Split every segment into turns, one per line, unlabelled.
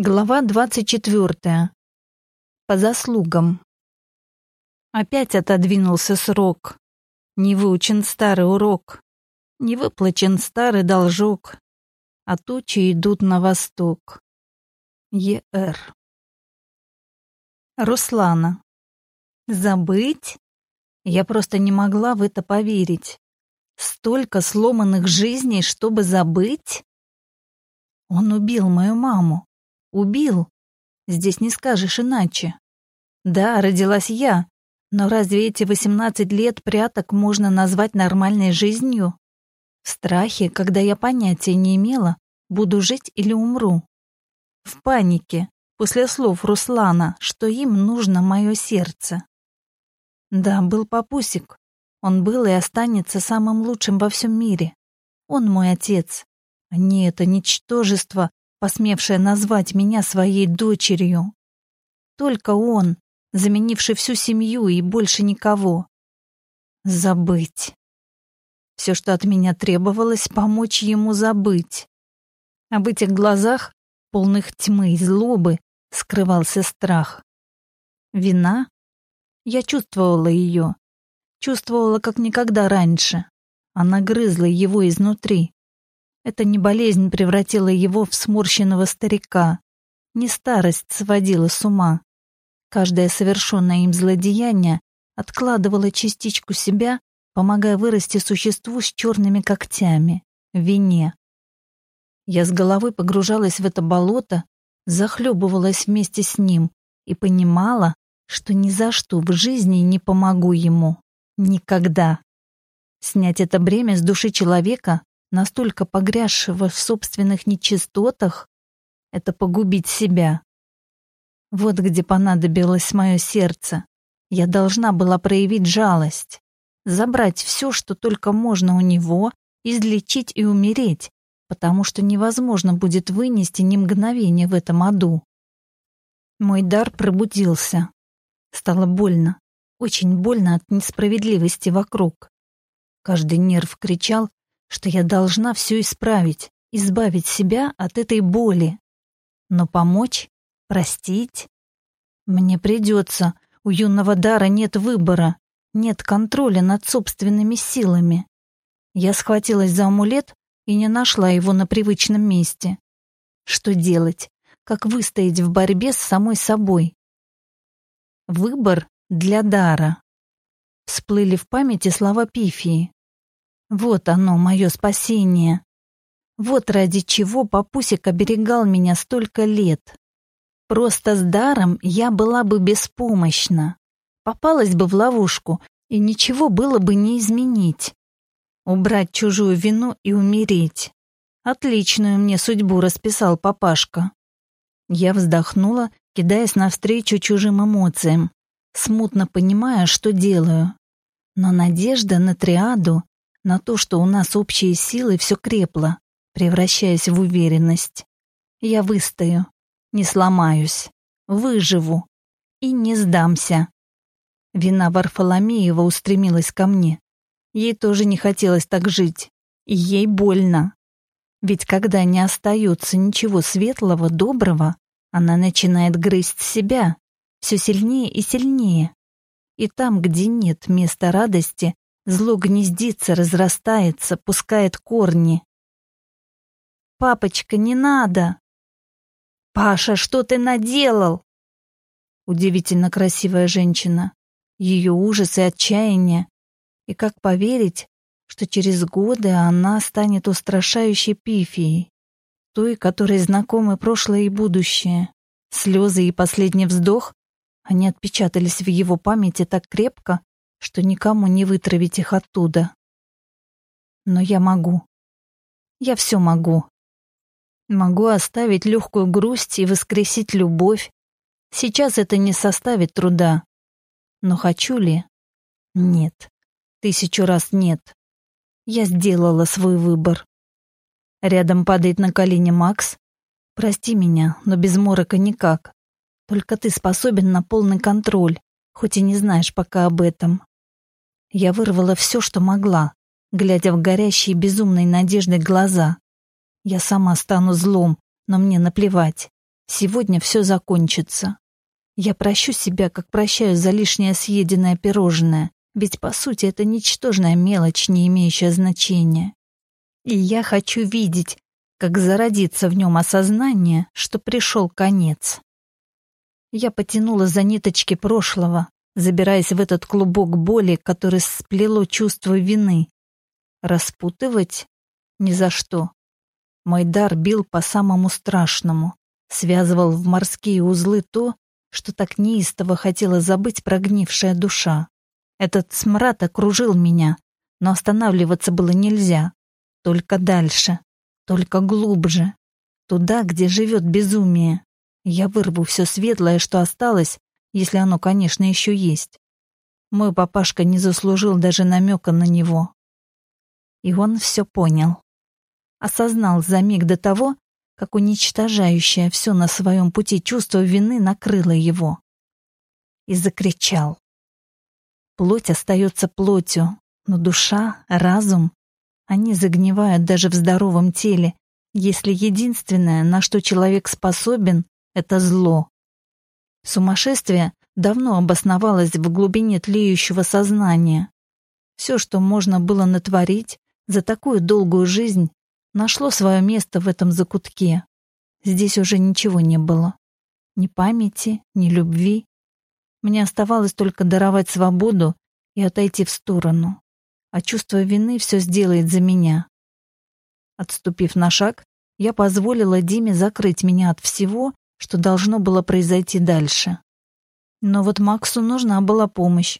Глава двадцать четвертая. По заслугам. Опять отодвинулся срок. Не выучен старый урок. Не выплачен старый должок. А тучи идут на восток. Е.Р. Руслана. Забыть? Я просто не могла в это поверить. Столько сломанных жизней, чтобы забыть? Он убил мою маму. Убил. Здесь не скажешь иначе. Да, родилась я, но разве эти 18 лет пряток можно назвать нормальной жизнью? В страхе, когда я понятия не имела, буду жить или умру. В панике, после слов Руслана, что им нужно мое сердце. Да, был папусик. Он был и останется самым лучшим во всем мире. Он мой отец. Не это ничтожество, посмевшая назвать меня своей дочерью. Только он, заменивший всю семью и больше никого. Забыть. Все, что от меня требовалось, помочь ему забыть. А в этих глазах, полных тьмы и злобы, скрывался страх. Вина? Я чувствовала ее. Чувствовала, как никогда раньше. Она грызла его изнутри. Это не болезнь превратила его в сморщенного старика. Не старость сводила с ума. Каждое совершенное им злодеяние откладывало частичку себя, помогая вырасти существу с черными когтями, вине. Я с головой погружалась в это болото, захлебывалась вместе с ним и понимала, что ни за что в жизни не помогу ему. Никогда. Снять это бремя с души человека, настолько погрязшего в собственных нечистотах, это погубить себя. Вот где понадобилось мое сердце. Я должна была проявить жалость, забрать все, что только можно у него, излечить и умереть, потому что невозможно будет вынести ни мгновения в этом аду. Мой дар пробудился. Стало больно, очень больно от несправедливости вокруг. Каждый нерв кричал, что я должна все исправить, избавить себя от этой боли. Но помочь, простить? Мне придется. У юного дара нет выбора, нет контроля над собственными силами. Я схватилась за амулет и не нашла его на привычном месте. Что делать? Как выстоять в борьбе с самой собой? Выбор для дара. Всплыли в памяти слова Пифии. Вот оно, мое спасение. Вот ради чего папусик оберегал меня столько лет. Просто с даром я была бы беспомощна. Попалась бы в ловушку, и ничего было бы не изменить. Убрать чужую вину и умереть. Отличную мне судьбу расписал папашка. Я вздохнула, кидаясь навстречу чужим эмоциям, смутно понимая, что делаю. Но надежда на триаду на то, что у нас общие силы, все крепло, превращаясь в уверенность. Я выстою, не сломаюсь, выживу и не сдамся. Вина Варфоломеева устремилась ко мне. Ей тоже не хотелось так жить, и ей больно. Ведь когда не остается ничего светлого, доброго, она начинает грызть себя все сильнее и сильнее. И там, где нет места радости, Зло гнездится, разрастается, пускает корни. «Папочка, не надо!» «Паша, что ты наделал?» Удивительно красивая женщина. Ее ужас и отчаяние. И как поверить, что через годы она станет устрашающей пифией, той, которой знакомы прошлое и будущее. Слезы и последний вздох, они отпечатались в его памяти так крепко, что никому не вытравить их оттуда. Но я могу. Я все могу. Могу оставить легкую грусть и воскресить любовь. Сейчас это не составит труда. Но хочу ли? Нет. Тысячу раз нет. Я сделала свой выбор. Рядом падает на колени Макс. Прости меня, но без морока никак. Только ты способен на полный контроль, хоть и не знаешь пока об этом. Я вырвала все, что могла, глядя в горящие безумной надеждой глаза. Я сама стану злом, но мне наплевать. Сегодня все закончится. Я прощу себя, как прощаю за лишнее съеденное пирожное, ведь, по сути, это ничтожная мелочь, не имеющая значения. И я хочу видеть, как зародится в нем осознание, что пришел конец. Я потянула за ниточки прошлого, забираясь в этот клубок боли, который сплело чувство вины. Распутывать? Ни за что. Мой дар бил по самому страшному, связывал в морские узлы то, что так неистово хотела забыть прогнившая душа. Этот смрад окружил меня, но останавливаться было нельзя. Только дальше, только глубже, туда, где живет безумие. Я вырву все светлое, что осталось, если оно, конечно, еще есть. Мой папашка не заслужил даже намека на него. И он все понял. Осознал за миг до того, как уничтожающее все на своем пути чувство вины накрыло его. И закричал. Плоть остается плотью, но душа, разум, они загнивают даже в здоровом теле, если единственное, на что человек способен, это зло. Сумасшествие давно обосновалось в глубине тлеющего сознания. Все, что можно было натворить за такую долгую жизнь, нашло свое место в этом закутке. Здесь уже ничего не было. Ни памяти, ни любви. Мне оставалось только даровать свободу и отойти в сторону. А чувство вины все сделает за меня. Отступив на шаг, я позволила Диме закрыть меня от всего, что должно было произойти дальше. Но вот Максу нужна была помощь.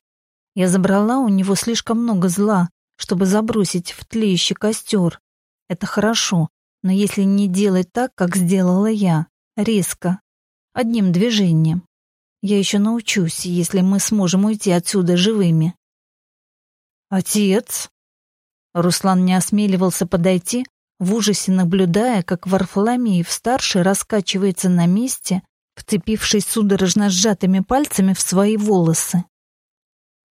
Я забрала у него слишком много зла, чтобы забросить в тлеющий костер, это хорошо, но если не делать так, как сделала я, резко, одним движением, я еще научусь, если мы сможем уйти отсюда живыми. Отец? Руслан не осмеливался подойти, в ужасе наблюдая, как Варфоломеев-старший раскачивается на месте, вцепившись судорожно сжатыми пальцами в свои волосы.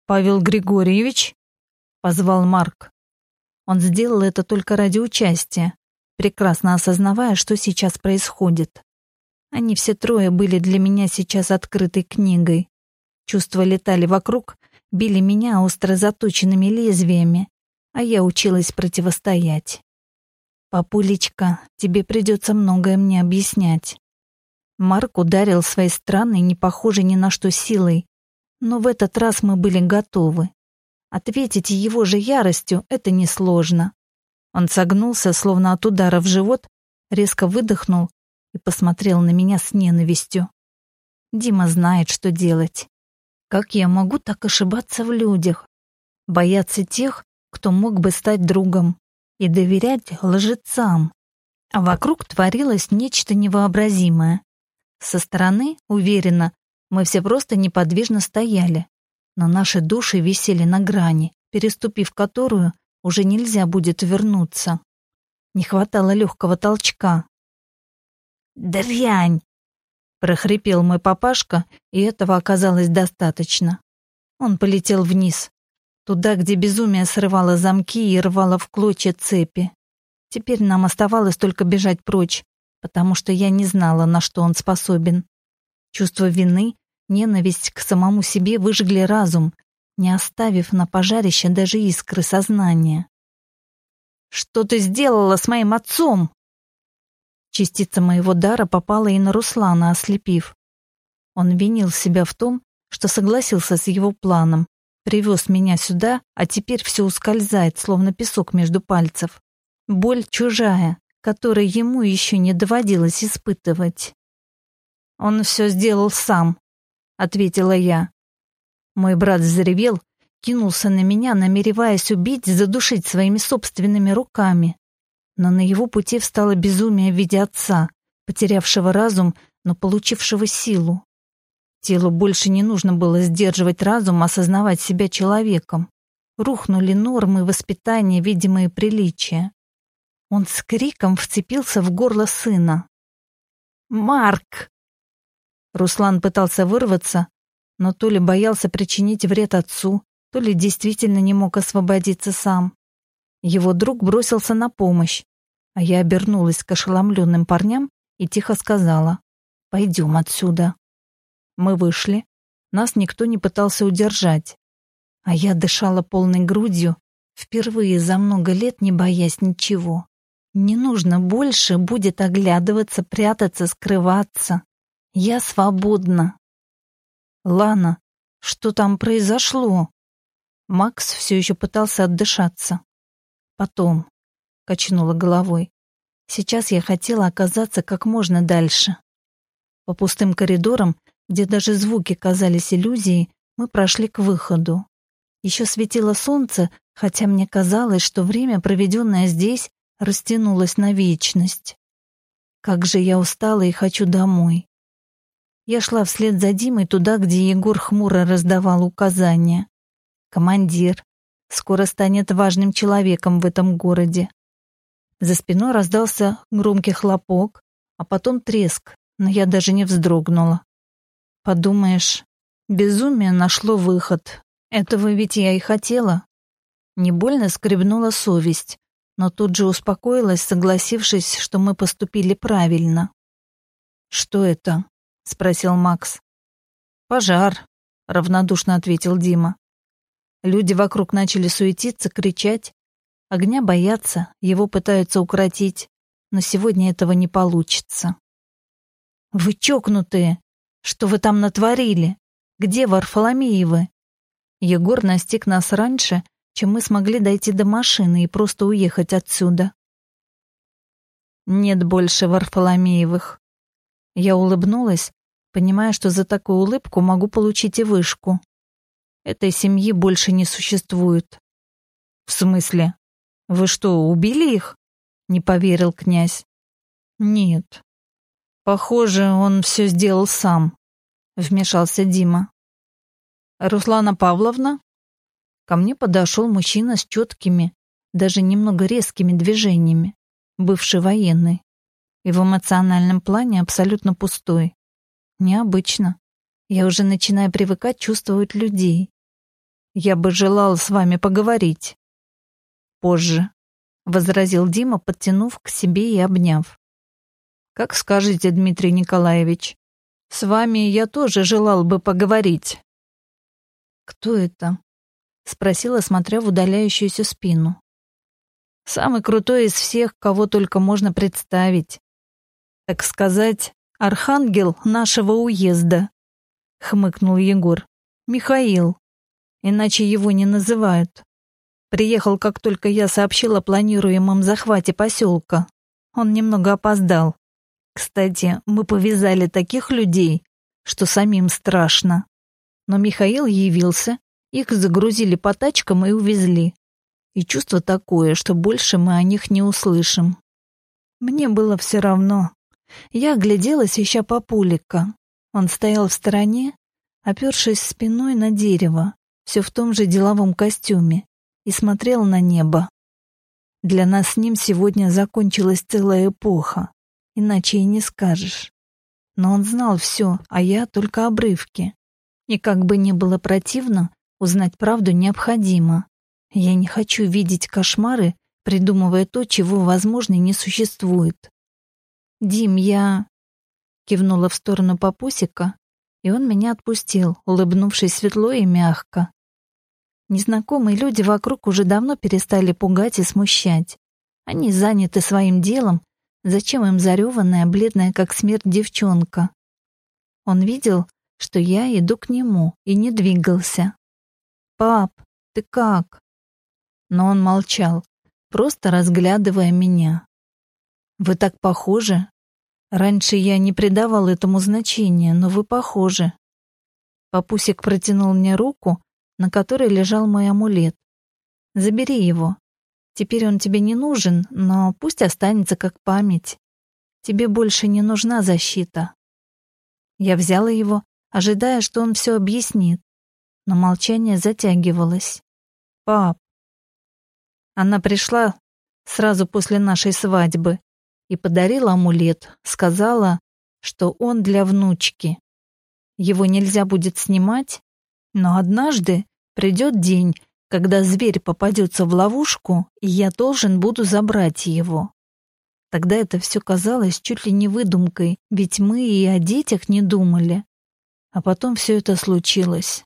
«Павел Григорьевич?» — позвал Марк. Он сделал это только ради участия, прекрасно осознавая, что сейчас происходит. Они все трое были для меня сейчас открытой книгой. Чувства летали вокруг, били меня остро заточенными лезвиями, а я училась противостоять. «Папулечка, тебе придется многое мне объяснять». Марк ударил своей странной, не похожей ни на что силой, но в этот раз мы были готовы. Ответить его же яростью — это несложно. Он согнулся, словно от удара в живот, резко выдохнул и посмотрел на меня с ненавистью. Дима знает, что делать. Как я могу так ошибаться в людях? Бояться тех, кто мог бы стать другом, и доверять лжецам. А вокруг творилось нечто невообразимое. Со стороны, уверенно, мы все просто неподвижно стояли, но наши души висели на грани, переступив которую уже нельзя будет вернуться. Не хватало легкого толчка. «Дрянь!» — прохрипел мой папашка, и этого оказалось достаточно. Он полетел вниз, туда, где безумие срывало замки и рвало в клочья цепи. Теперь нам оставалось только бежать прочь, потому что я не знала, на что он способен. Чувство вины Ненависть к самому себе выжгли разум, не оставив на пожарище даже искры сознания. «Что ты сделала с моим отцом?» Частица моего дара попала и на Руслана, ослепив. Он винил себя в том, что согласился с его планом, привез меня сюда, а теперь все ускользает, словно песок между пальцев. Боль чужая, которой ему еще не доводилось испытывать. Он все сделал сам, ответила я. Мой брат заревел, кинулся на меня, намереваясь убить, задушить своими собственными руками. Но на его пути встало безумие в виде отца, потерявшего разум, но получившего силу. Телу больше не нужно было сдерживать разум, осознавать себя человеком. Рухнули нормы воспитания, видимые приличия. Он с криком вцепился в горло сына. «Марк!» Руслан пытался вырваться, но то ли боялся причинить вред отцу, то ли действительно не мог освободиться сам. Его друг бросился на помощь, а я обернулась к ошеломленным парням и тихо сказала. Пойдем отсюда. Мы вышли. Нас никто не пытался удержать. А я дышала полной грудью, впервые за много лет не боясь ничего. Не нужно больше будет оглядываться, прятаться, скрываться. Я свободна. Лана, что там произошло? Макс все еще пытался отдышаться. Потом, качнула головой. Сейчас я хотела оказаться как можно дальше. По пустым коридорам, где даже звуки казались иллюзией, мы прошли к выходу. Еще светило солнце, хотя мне казалось, что время, проведенное здесь, растянулось на вечность. Как же я устала и хочу домой. Я шла вслед за Димой туда, где Егор хмуро раздавал указания. Командир. Скоро станет важным человеком в этом городе. За спиной раздался громкий хлопок, а потом треск, но я даже не вздрогнула. Подумаешь, безумие нашло выход. Этого ведь я и хотела. Не больно скребнула совесть, но тут же успокоилась, согласившись, что мы поступили правильно. «Что это?» — спросил Макс. «Пожар», — равнодушно ответил Дима. Люди вокруг начали суетиться, кричать. Огня боятся, его пытаются укротить, но сегодня этого не получится. «Вы чокнутые! Что вы там натворили? Где Варфоломеевы?» Егор настиг нас раньше, чем мы смогли дойти до машины и просто уехать отсюда. «Нет больше Варфоломеевых». Я улыбнулась, понимая, что за такую улыбку могу получить и вышку. Этой семьи больше не существует. В смысле? Вы что, убили их? Не поверил князь. Нет. Похоже, он все сделал сам. Вмешался Дима. Руслана Павловна? Ко мне подошел мужчина с четкими, даже немного резкими движениями, бывший военный. И в эмоциональном плане абсолютно пустой. Необычно. Я уже начинаю привыкать чувствовать людей. Я бы желал с вами поговорить. Позже, возразил Дима, подтянув к себе и обняв. Как скажете, Дмитрий Николаевич. С вами я тоже желал бы поговорить. Кто это? спросила, смотря в удаляющуюся спину. Самый крутой из всех, кого только можно представить. Так сказать, архангел нашего уезда, хмыкнул Егор. Михаил иначе его не называют. Приехал, как только я сообщила о планируемом захвате поселка. Он немного опоздал. Кстати, мы повязали таких людей, что самим страшно. Но Михаил явился, их загрузили по тачкам и увезли. И чувство такое, что больше мы о них не услышим. Мне было все равно. Я огляделась, ища папулика. Он стоял в стороне, опершись спиной на дерево, все в том же деловом костюме, и смотрел на небо. Для нас с ним сегодня закончилась целая эпоха, иначе и не скажешь. Но он знал все, а я только обрывки. И как бы ни было противно, узнать правду необходимо. Я не хочу видеть кошмары, придумывая то, чего, возможно, не существует. «Дим, я...» Кивнула в сторону папусика, и он меня отпустил, улыбнувшись светло и мягко. Незнакомые люди вокруг уже давно перестали пугать и смущать. Они заняты своим делом, зачем им зареванная, бледная как смерть девчонка? Он видел, что я иду к нему, и не двигался. «Пап, ты как?» Но он молчал, просто разглядывая меня. «Вы так похожи. Раньше я не придавал этому значения, но вы похожи». Папусик протянул мне руку, на которой лежал мой амулет. Забери его. Теперь он тебе не нужен, но пусть останется как память. Тебе больше не нужна защита. Я взяла его, ожидая, что он все объяснит, но молчание затягивалось. Пап. Она пришла сразу после нашей свадьбы и подарила амулет, сказала, что он для внучки. Его нельзя будет снимать, но однажды придет день, когда зверь попадется в ловушку, я должен буду забрать его. Тогда это все казалось чуть ли не выдумкой, ведь мы и о детях не думали. А потом все это случилось.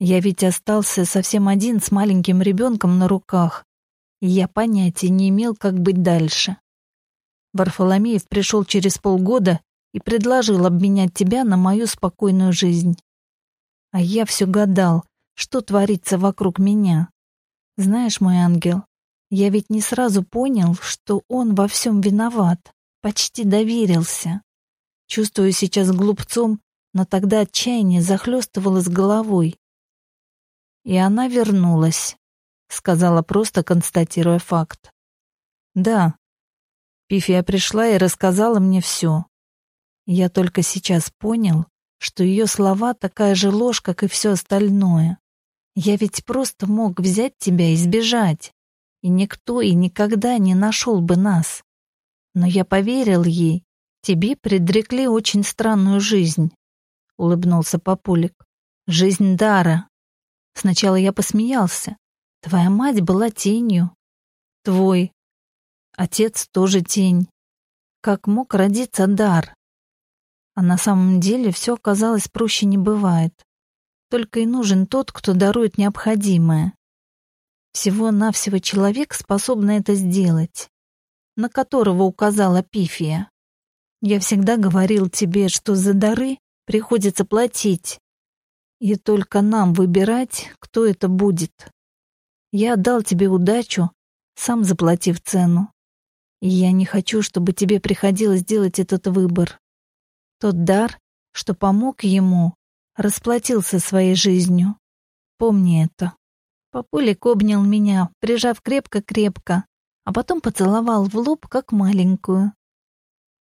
Я ведь остался совсем один с маленьким ребенком на руках, и я понятия не имел, как быть дальше. Варфоломеев пришел через полгода и предложил обменять тебя на мою спокойную жизнь. А я все гадал, что творится вокруг меня. Знаешь, мой ангел, я ведь не сразу понял, что он во всем виноват, почти доверился. Чувствую сейчас глупцом, но тогда отчаяние захлестывало с головой. И она вернулась, сказала просто, констатируя факт. Да, Пифия пришла и рассказала мне все. Я только сейчас понял, что ее слова такая же ложь, как и все остальное. Я ведь просто мог взять тебя и сбежать, и никто и никогда не нашел бы нас. Но я поверил ей. Тебе предрекли очень странную жизнь, — улыбнулся Папулик. Жизнь Дара. Сначала я посмеялся. Твоя мать была тенью. Твой. Отец тоже тень. Как мог родиться Дар? А на самом деле все оказалось проще не бывает. Только и нужен тот, кто дарует необходимое. Всего-навсего человек, способный это сделать, на которого указала Пифия. Я всегда говорил тебе, что за дары приходится платить, и только нам выбирать, кто это будет. Я отдал тебе удачу, сам заплатив цену. И я не хочу, чтобы тебе приходилось делать этот выбор. Тот дар, что помог ему, расплатился своей жизнью. Помни это. Папулик обнял меня, прижав крепко-крепко, а потом поцеловал в лоб, как маленькую.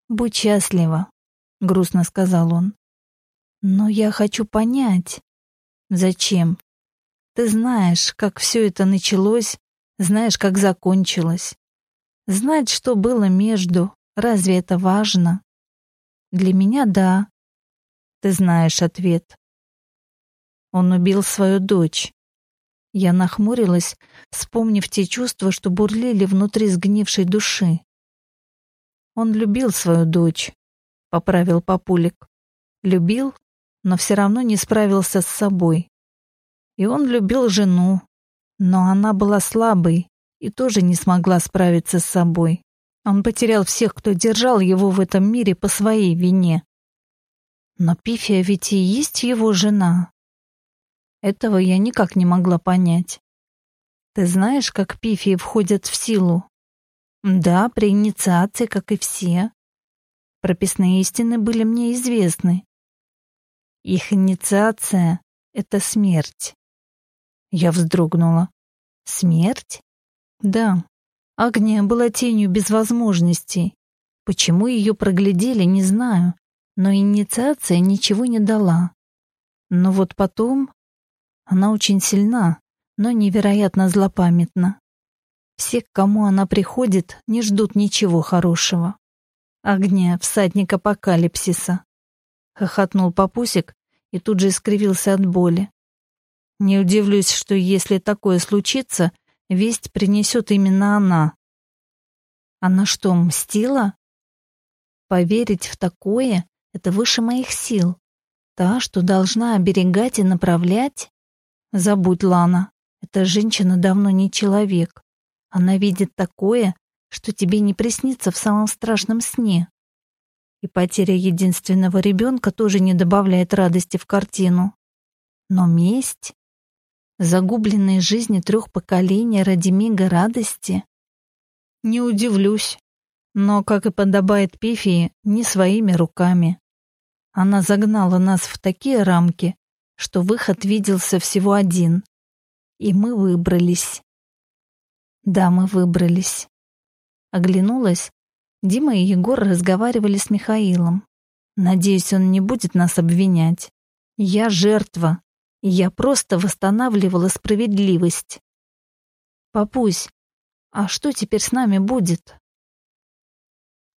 «Будь счастлива», — грустно сказал он. «Но я хочу понять». «Зачем? Ты знаешь, как все это началось, знаешь, как закончилось. Знать, что было между, разве это важно?» Для меня — да. Ты знаешь ответ. Он убил свою дочь. Я нахмурилась, вспомнив те чувства, что бурлили внутри сгнившей души. Он любил свою дочь, поправил Папулик. Любил, но все равно не справился с собой. И он любил жену, но она была слабой и тоже не смогла справиться с собой. Он потерял всех, кто держал его в этом мире по своей вине. Но Пифия ведь и есть его жена. Этого я никак не могла понять. Ты знаешь, как Пифии входят в силу? Да, при инициации, как и все. Прописные истины были мне известны. Их инициация — это смерть. Я вздрогнула. Смерть? Да, Агния была тенью без возможностей. Почему ее проглядели, не знаю, но инициация ничего не дала. Но вот потом... Она очень сильна, но невероятно злопамятна. Все, к кому она приходит, не ждут ничего хорошего. Огня, всадник апокалипсиса. Хохотнул папусик и тут же искривился от боли. Не удивлюсь, что если такое случится, Весть принесет именно она. Она что, мстила? Поверить в такое — это выше моих сил. Та, что должна оберегать и направлять? Забудь, Лана, эта женщина давно не человек. Она видит такое, что тебе не приснится в самом страшном сне. И потеря единственного ребенка тоже не добавляет радости в картину. Но месть загубленной жизни трех поколений ради мига радости? Не удивлюсь, но, как и подобает Пифии, не своими руками. Она загнала нас в такие рамки, что выход виделся всего один. И мы выбрались. Да, мы выбрались. Оглянулась. Дима и Егор разговаривали с Михаилом. Надеюсь, он не будет нас обвинять. Я жертва, я просто восстанавливала справедливость. Папусь, а что теперь с нами будет?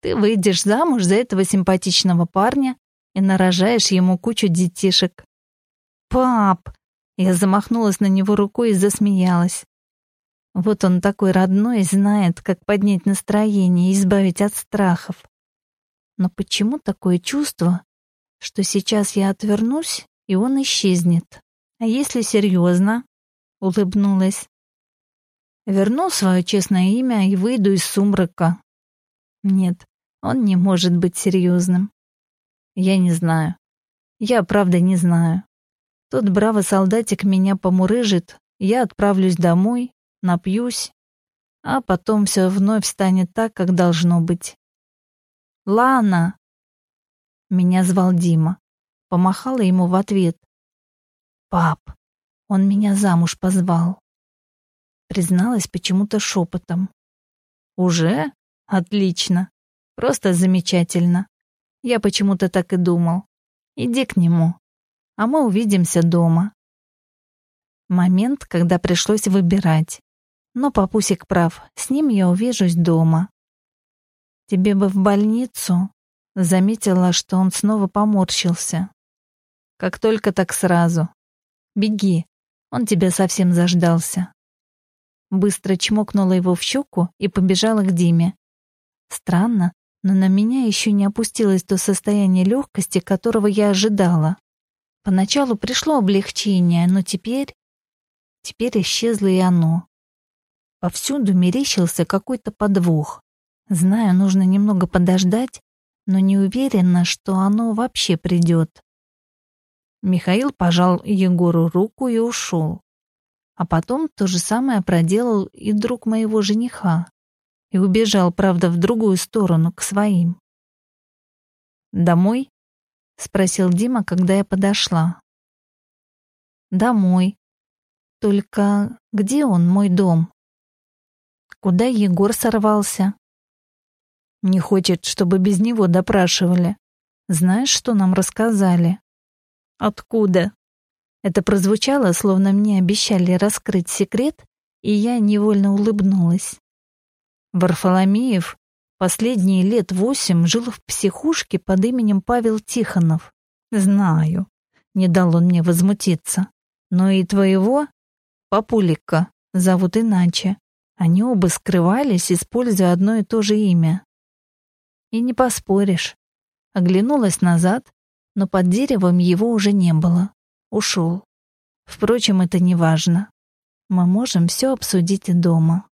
Ты выйдешь замуж за этого симпатичного парня и нарожаешь ему кучу детишек. Пап! Я замахнулась на него рукой и засмеялась. Вот он такой родной, знает, как поднять настроение и избавить от страхов. Но почему такое чувство, что сейчас я отвернусь, и он исчезнет? А если серьезно? Улыбнулась. Верну свое честное имя и выйду из сумрака. Нет, он не может быть серьезным. Я не знаю. Я правда не знаю. Тот бравый солдатик меня помурыжит, я отправлюсь домой, напьюсь, а потом все вновь станет так, как должно быть. «Лана!» Меня звал Дима. Помахала ему в ответ. «Пап, он меня замуж позвал». Призналась почему-то шепотом. «Уже? Отлично. Просто замечательно. Я почему-то так и думал. Иди к нему, а мы увидимся дома». Момент, когда пришлось выбирать. Но папусик прав, с ним я увижусь дома. Тебе бы в больницу. Заметила, что он снова поморщился. Как только так сразу. Беги, он тебя совсем заждался. Быстро чмокнула его в щеку и побежала к Диме. Странно, но на меня еще не опустилось то состояние легкости, которого я ожидала. Поначалу пришло облегчение, но теперь... Теперь исчезло и оно. Повсюду мерещился какой-то подвох. Знаю, нужно немного подождать, но не уверена, что оно вообще придет. Михаил пожал Егору руку и ушел. А потом то же самое проделал и друг моего жениха. И убежал, правда, в другую сторону, к своим. «Домой?» — спросил Дима, когда я подошла. «Домой. Только где он, мой дом?» «Куда Егор сорвался?» Не хочет, чтобы без него допрашивали. Знаешь, что нам рассказали? Откуда? Это прозвучало, словно мне обещали раскрыть секрет, и я невольно улыбнулась. Варфоломеев последние лет восемь жил в психушке под именем Павел Тихонов. Знаю. Не дал он мне возмутиться. Но и твоего, папулика, зовут иначе. Они оба скрывались, используя одно и то же имя. И не поспоришь. Оглянулась назад, но под деревом его уже не было. Ушел. Впрочем, это не важно. Мы можем все обсудить и дома.